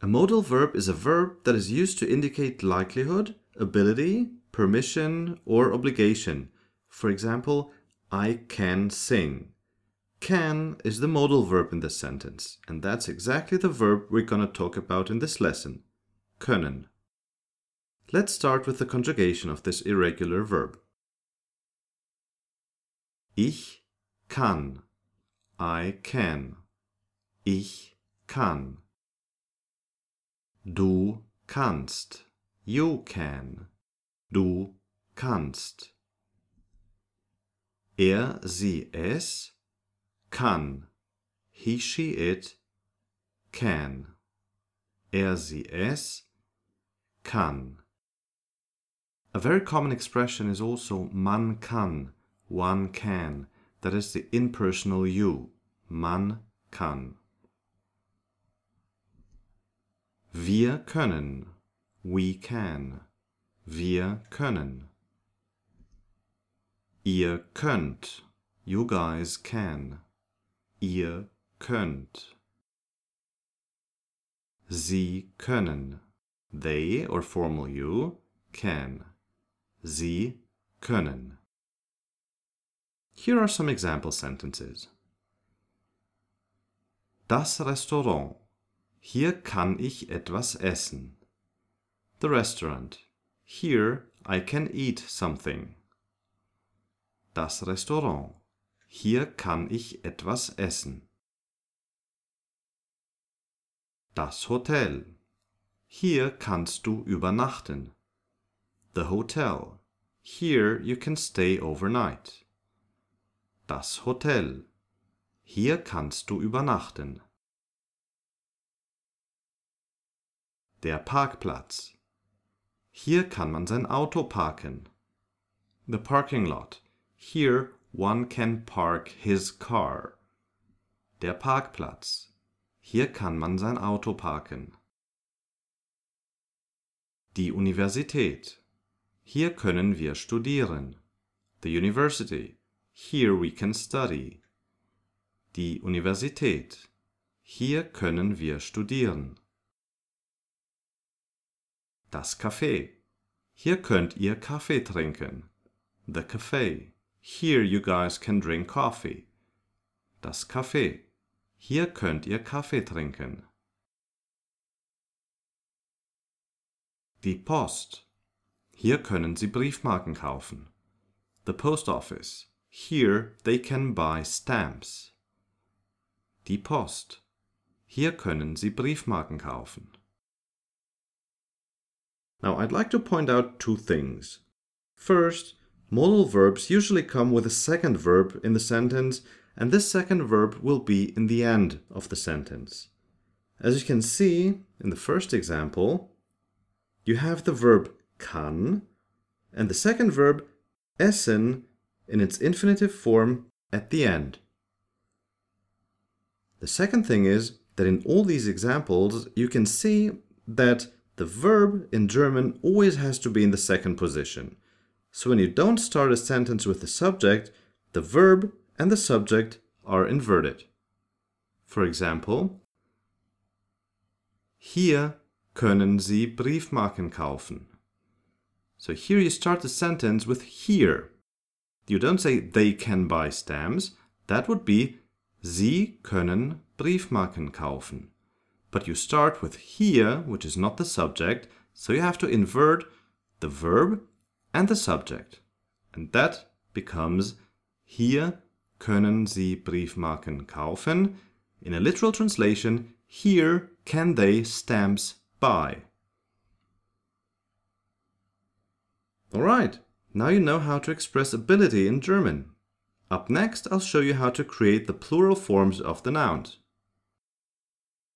A modal verb is a verb that is used to indicate likelihood, ability, permission, or obligation. For example, I can sing. Can is the modal verb in this sentence, and that's exactly the verb we're going to talk about in this lesson. Können. Let's start with the conjugation of this irregular verb. Ich kann. I can. Ich kann. Du kannst. You can. Du kannst. Er, sie, es kann. He, she, it can. Er, sie, es kann. A very common expression is also man kann, one can. That is the impersonal you. Man kann. Wir können. We can. Wir können. Ihr könnt. You guys can. Ihr könnt. Sie können. They, or formal you, can. Sie können. Here are some example sentences. Das Restaurant. Hier kann ich etwas essen. The restaurant. Here I can eat something. Das Restaurant. Hier kann ich etwas essen. Das Hotel. Hier kannst du übernachten. The hotel. Here you can stay overnight. Das Hotel. Hier kannst du übernachten. Der Parkplatz. Hier kann man sein Auto parken. The parking lot. Here one can park his car. Der Parkplatz. Hier kann man sein Auto parken. Die Universität. Hier können wir studieren. The university. Here we can study. Die Universität. Hier können wir studieren. Das Café. Hier könnt ihr Kaffee trinken. The Café. Here you guys can drink coffee. Das Café. Hier könnt ihr Kaffee trinken. Die Post. Hier können Sie Briefmarken kaufen. The Post Office. Here they can buy stamps. Die Post. Hier können Sie Briefmarken kaufen. Now I'd like to point out two things. First, modal verbs usually come with a second verb in the sentence, and this second verb will be in the end of the sentence. As you can see in the first example, you have the verb kann and the second verb essen in its infinitive form at the end. The second thing is that in all these examples, you can see that the verb in German always has to be in the second position. So when you don't start a sentence with the subject, the verb and the subject are inverted. For example, hier können Sie Briefmarken kaufen. So here you start the sentence with here. You don't say they can buy stamps. That would be Sie können Briefmarken kaufen but you start with here, which is not the subject, so you have to invert the verb and the subject. And that becomes hier können Sie Briefmarken kaufen. In a literal translation, here can they stamps buy. Alright, now you know how to express ability in German. Up next, I'll show you how to create the plural forms of the nouns.